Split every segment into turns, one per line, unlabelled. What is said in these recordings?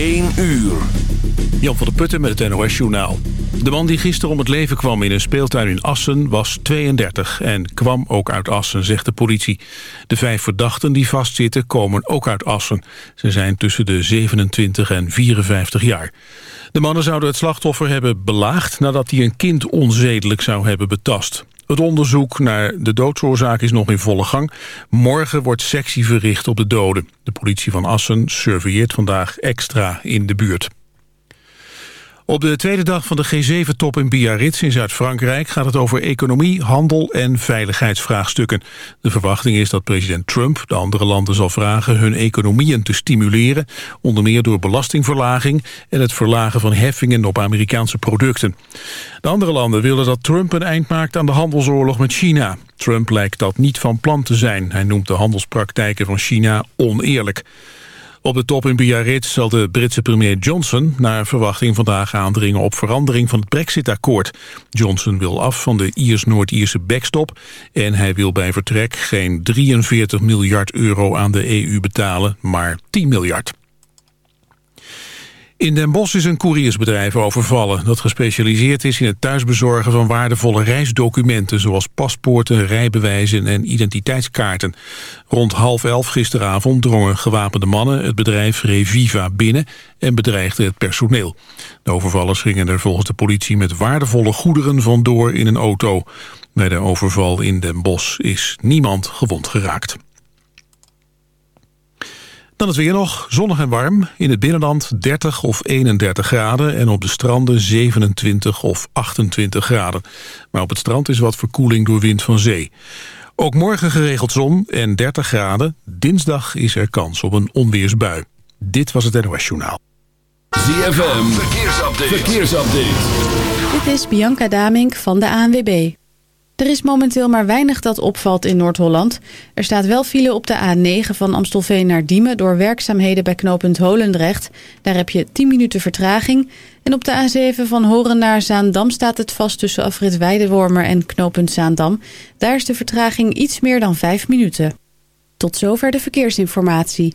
1 uur.
Jan van der Putten met het NOS Journaal. De man die gisteren om het leven kwam in een speeltuin in Assen was 32 en kwam ook uit Assen, zegt de politie. De vijf verdachten die vastzitten komen ook uit Assen. Ze zijn tussen de 27 en 54 jaar. De mannen zouden het slachtoffer hebben belaagd nadat hij een kind onzedelijk zou hebben betast. Het onderzoek naar de doodsoorzaak is nog in volle gang. Morgen wordt sectie verricht op de doden. De politie van Assen surveilleert vandaag extra in de buurt. Op de tweede dag van de G7-top in Biarritz in Zuid-Frankrijk gaat het over economie, handel en veiligheidsvraagstukken. De verwachting is dat president Trump de andere landen zal vragen hun economieën te stimuleren, onder meer door belastingverlaging en het verlagen van heffingen op Amerikaanse producten. De andere landen willen dat Trump een eind maakt aan de handelsoorlog met China. Trump lijkt dat niet van plan te zijn. Hij noemt de handelspraktijken van China oneerlijk. Op de top in Biarritz zal de Britse premier Johnson naar verwachting vandaag aandringen op verandering van het Brexit-akkoord. Johnson wil af van de Iers-Noord-Ierse backstop en hij wil bij vertrek geen 43 miljard euro aan de EU betalen, maar 10 miljard. In Den Bosch is een couriersbedrijf overvallen... dat gespecialiseerd is in het thuisbezorgen van waardevolle reisdocumenten... zoals paspoorten, rijbewijzen en identiteitskaarten. Rond half elf gisteravond drongen gewapende mannen het bedrijf Reviva binnen... en bedreigden het personeel. De overvallers gingen er volgens de politie met waardevolle goederen vandoor in een auto. Bij de overval in Den Bosch is niemand gewond geraakt. Dan het weer nog, zonnig en warm. In het binnenland 30 of 31 graden en op de stranden 27 of 28 graden. Maar op het strand is wat verkoeling door wind van zee. Ook morgen geregeld zon en 30 graden. Dinsdag is er kans op een onweersbui. Dit was het NOS Journaal.
ZFM, verkeersupdate. verkeersupdate.
Dit is Bianca Damink van de ANWB. Er is momenteel maar weinig dat opvalt in Noord-Holland. Er staat wel file op de A9 van Amstelveen naar Diemen... door werkzaamheden bij knooppunt Holendrecht. Daar heb je 10 minuten vertraging. En op de A7 van Horen naar Zaandam staat het vast... tussen afrit Weidewormer en knooppunt Zaandam. Daar is de vertraging iets meer dan 5 minuten. Tot zover de verkeersinformatie.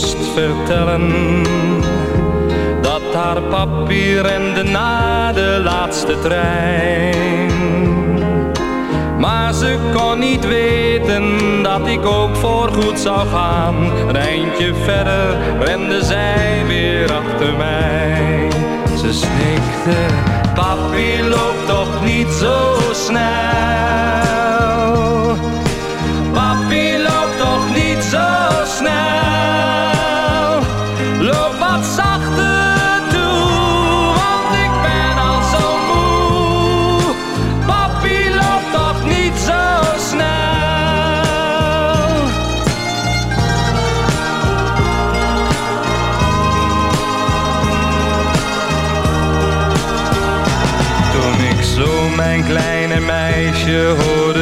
Moest vertellen dat haar papi rende na de laatste trein. Maar ze kon niet weten dat ik ook voorgoed zou gaan. Een eindje verder rende zij weer achter mij. Ze snikte, papi loopt toch niet zo snel. Papi loopt toch niet zo snel.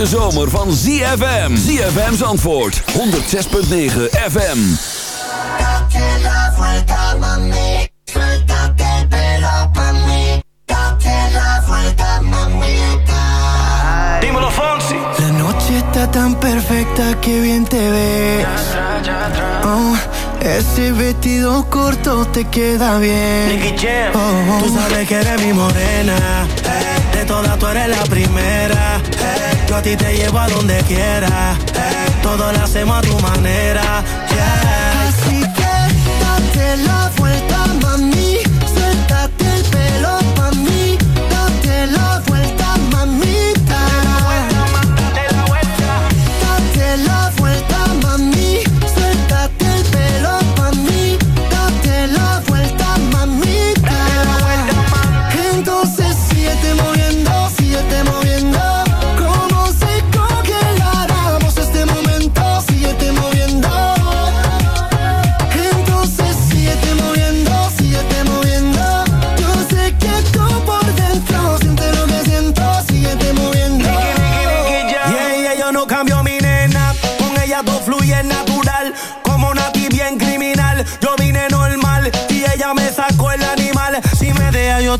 hete zomer van ZFM. ZFM's antwoord, 106.9 FM.
Dímelo, Fonsi.
La noche está tan perfecta que bien te ves. Oh, ese vestido corto te queda bien.
Nicky Jam.
Oh, oh.
Tú sabes que eres mi morena. eh, De todas tú eres la primera. Yo a ti te llevo a donde quiera. eh, Todo lo hacemos a tu manera.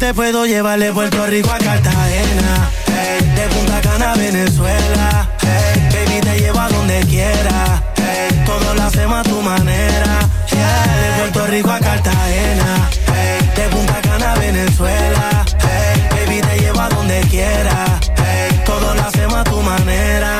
Te puedo llevar de Puerto Rico a Cartagena. De Punta Cana a Venezuela. Hey, baby, te llevo a donde quiera. Hey, todo lo hacemos a tu manera. De Puerto Rico a Cartagena. De Punta Cana a Venezuela. Hey, baby, te llevo a donde quiera. Hey, todo lo hacemos a tu manera.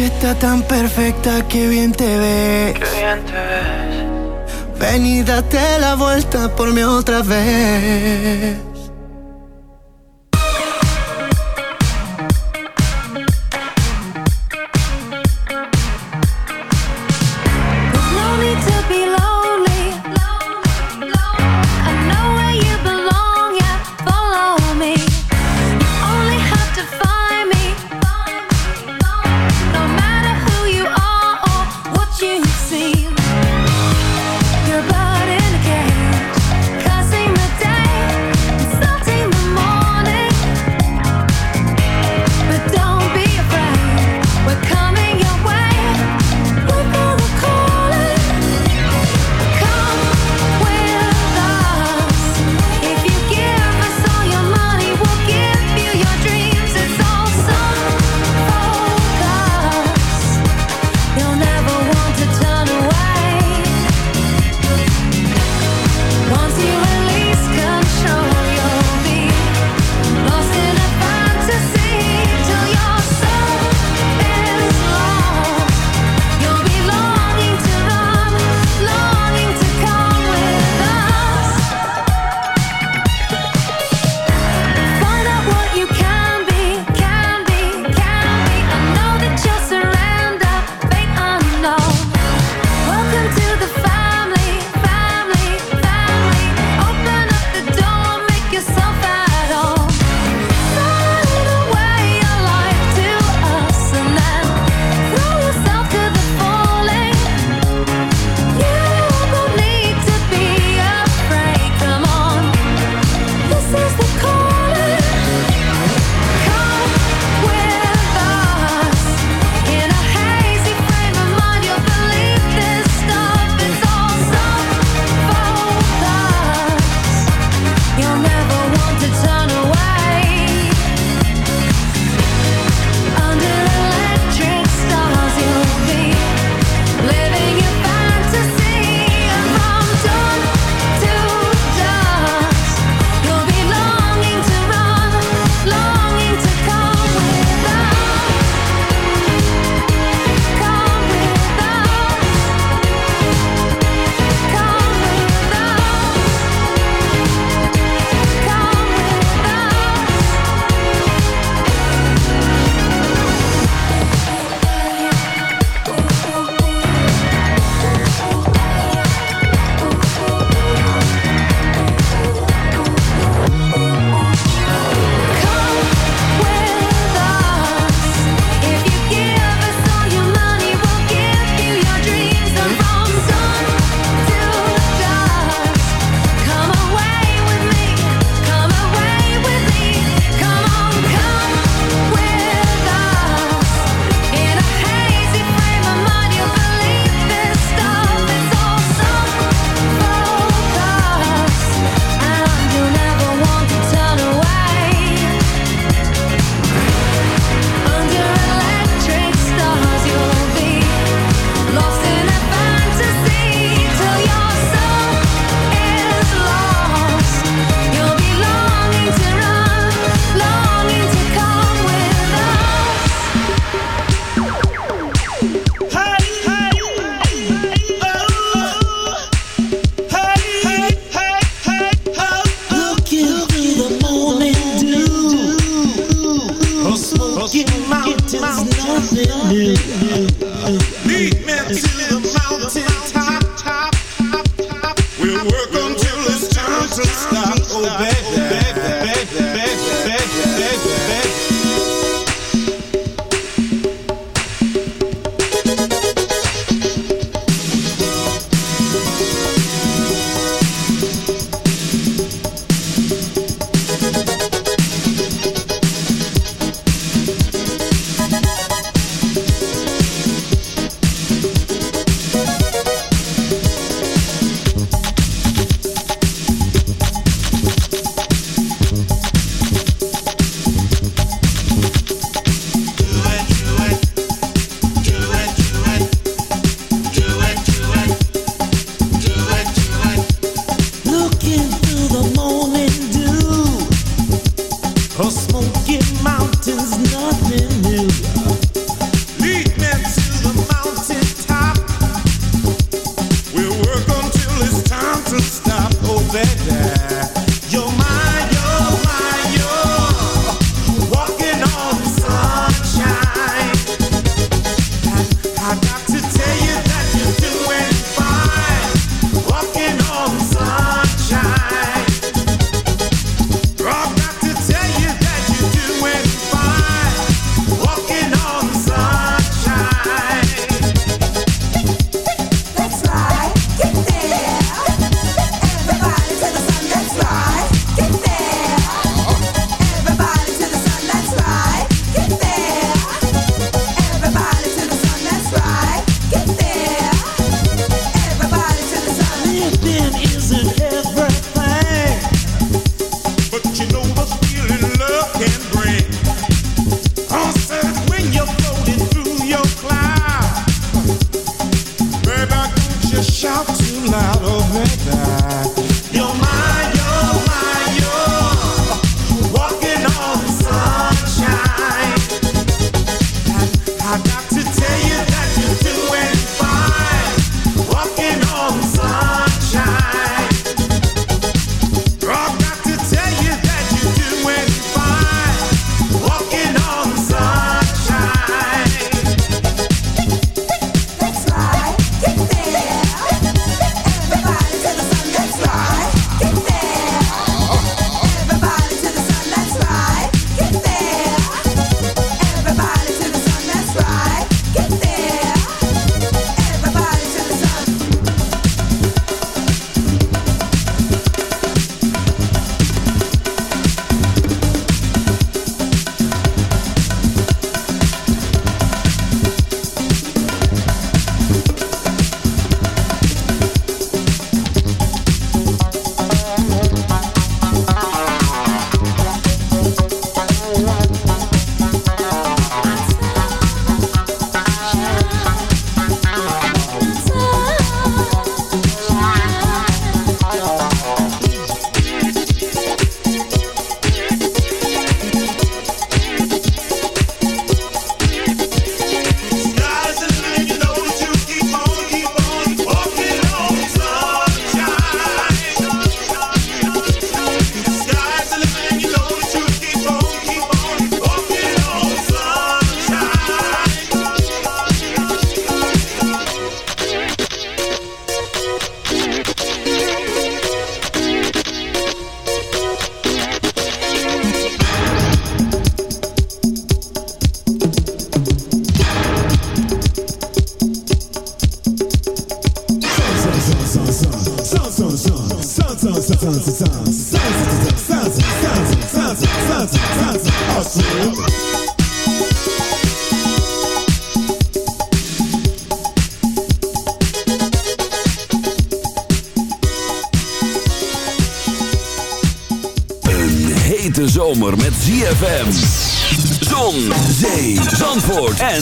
Noche está tan perfecta que bien te ves.
Qué bien te ves.
Ven y date la vuelta por mí otra vez.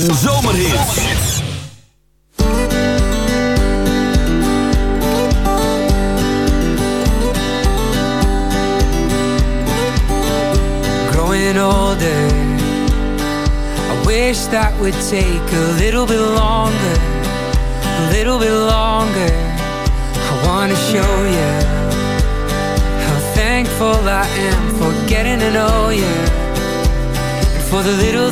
En zomerhit.
growing older. I wish that would take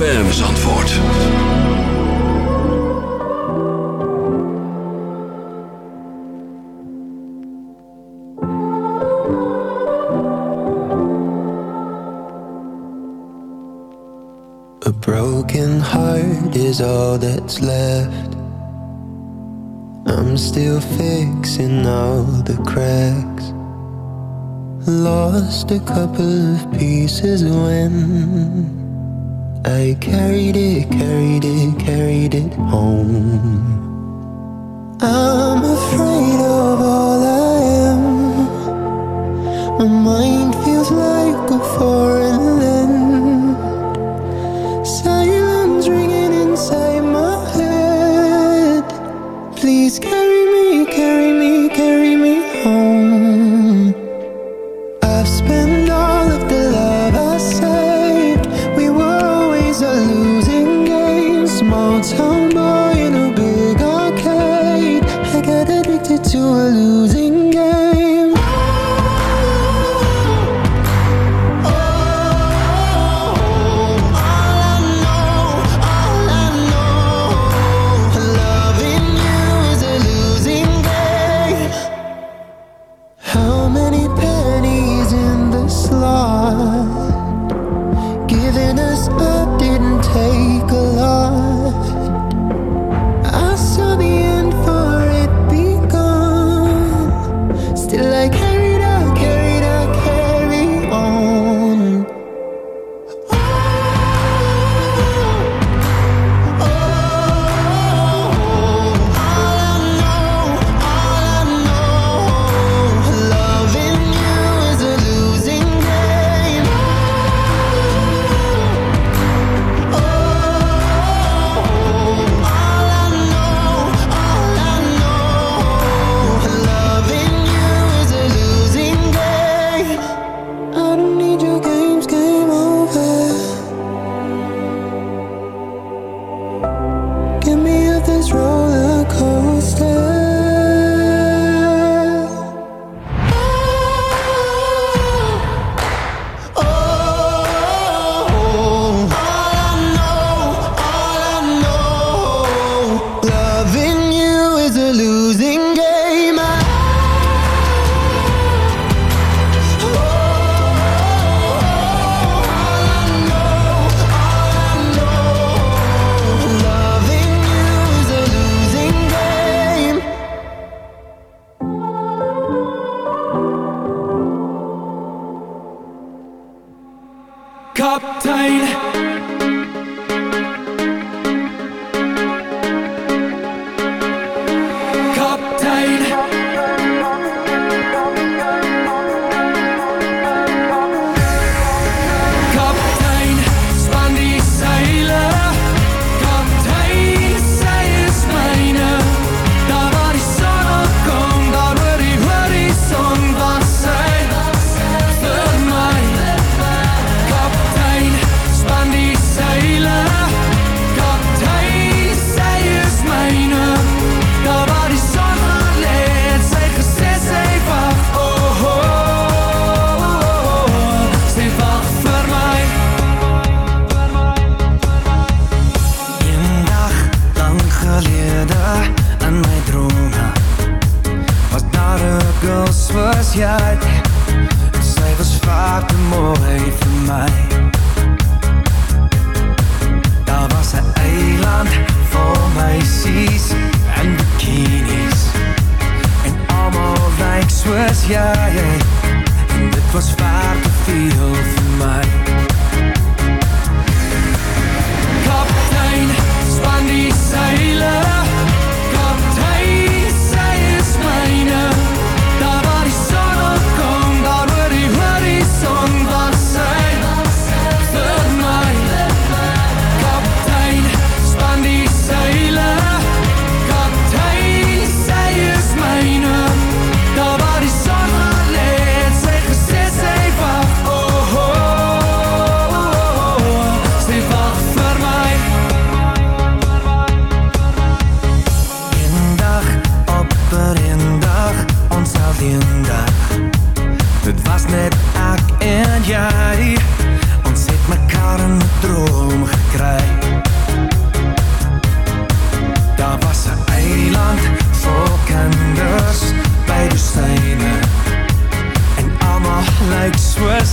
ZFM Zandvoort.
A broken heart is all that's left. I'm still fixing all the cracks. Lost a couple of pieces when I carried it, carried it, carried it home.
I'm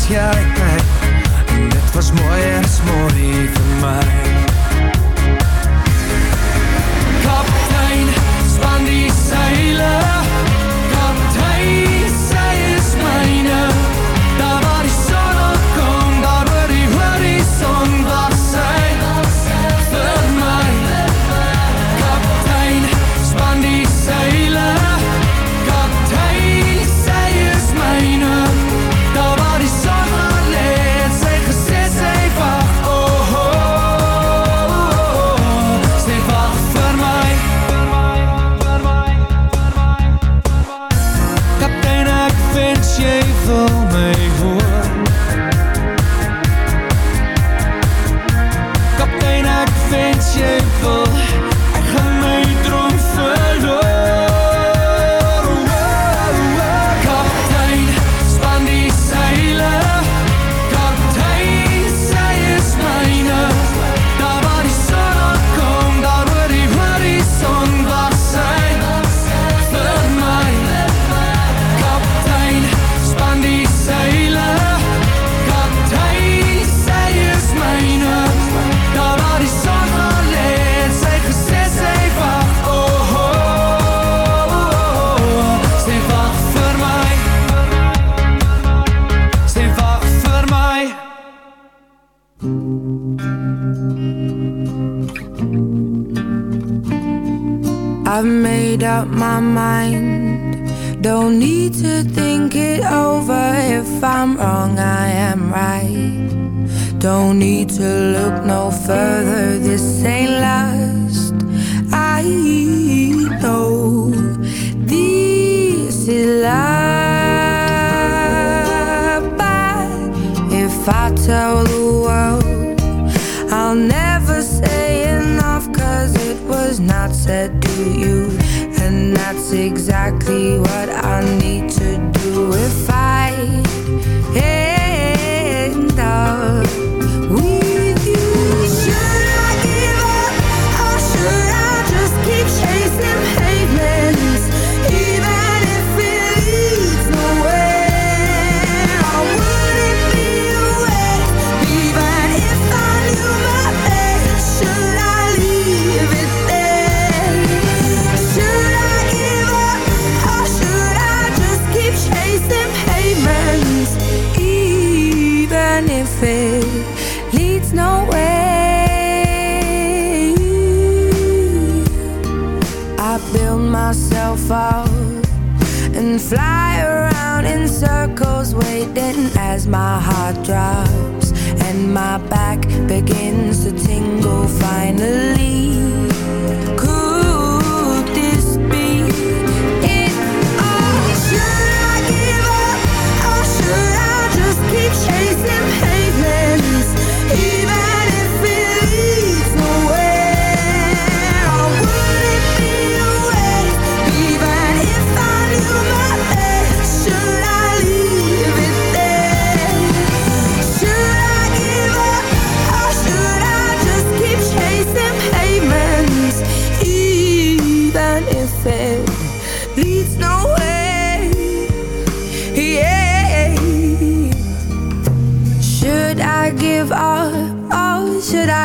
Yeah. Exactly what I need fly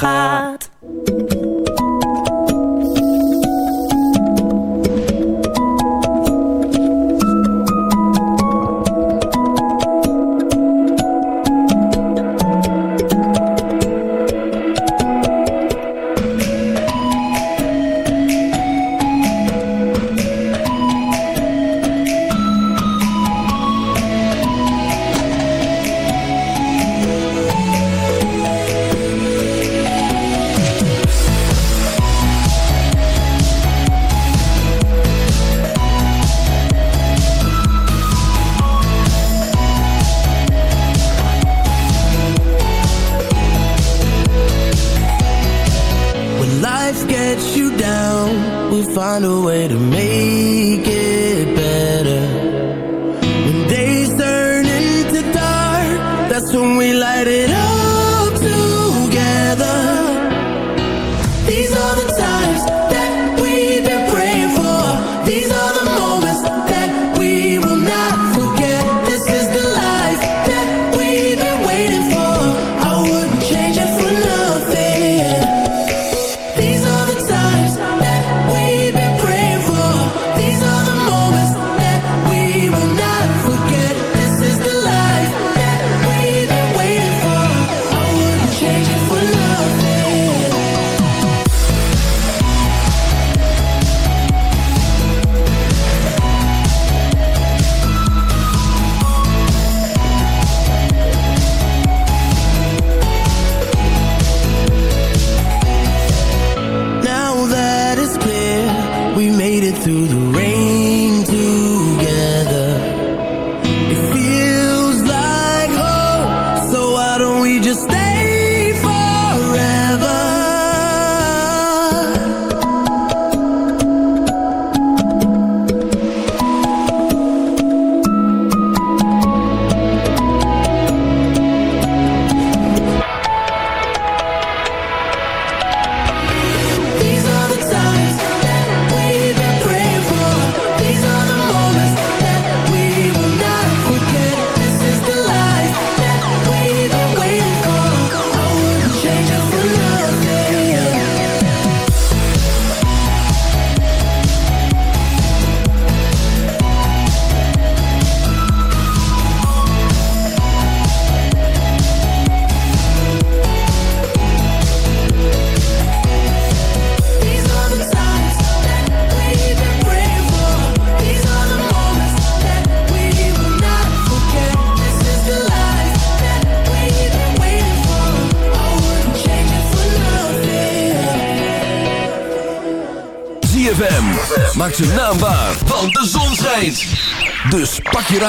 Ha.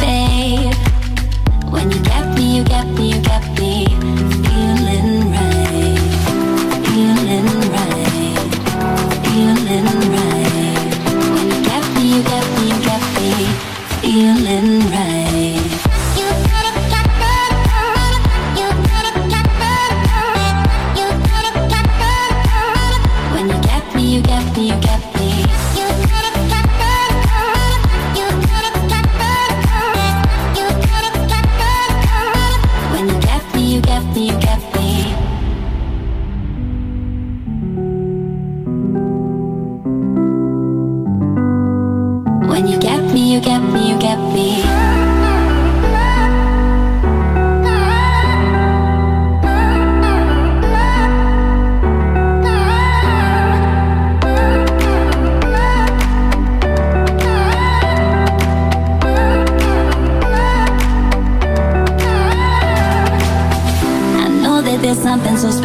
babe. When you get me, you get me, you get me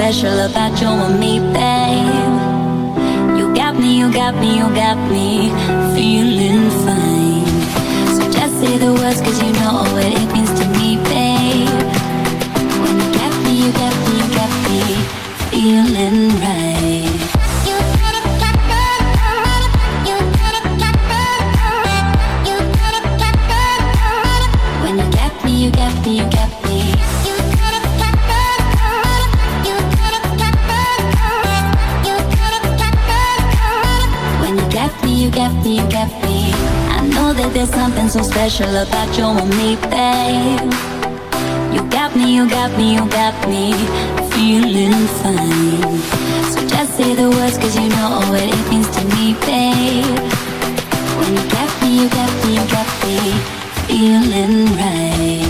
开了吧这我明 about you and me, babe. You got me, you got me, you got me feeling fine. So just say the words, cause you know what it means to me, babe. When you got me, you got me, you got me feeling right.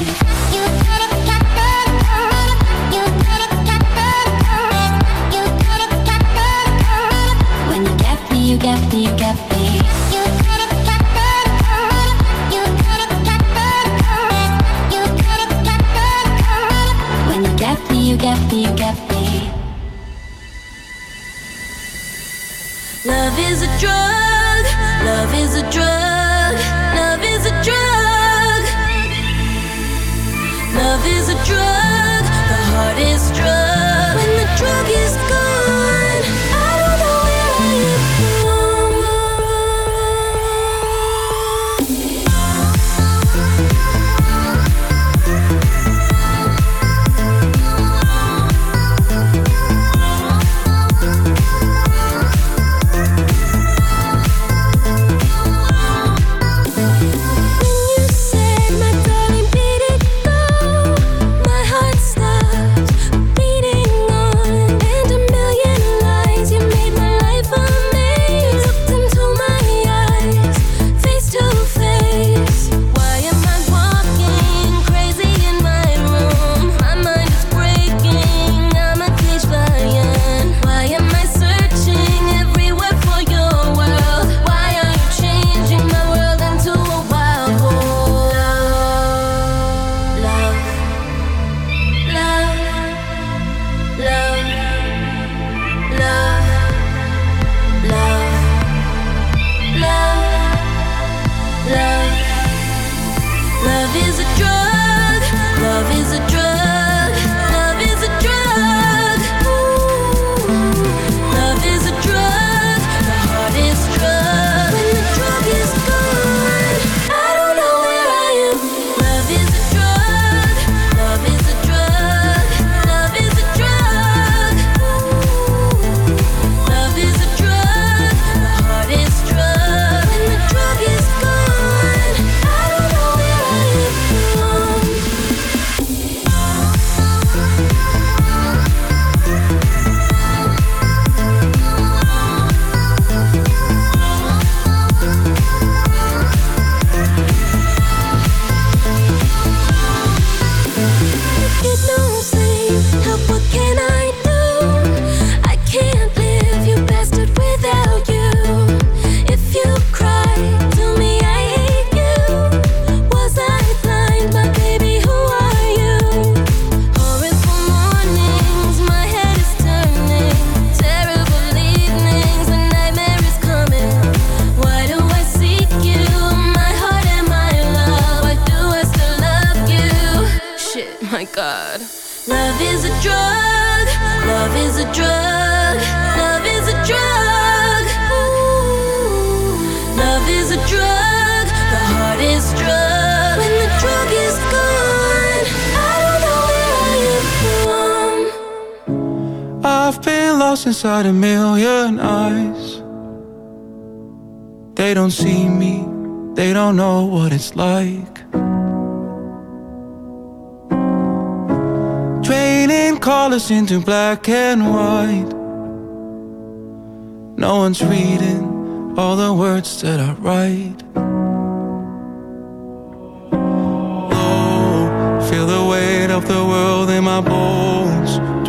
Inside a million eyes. They don't see me, they don't know what it's like. Draining colors into black and white. No one's reading all the words that I write. Oh, feel the weight of the world in my bones.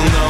No. know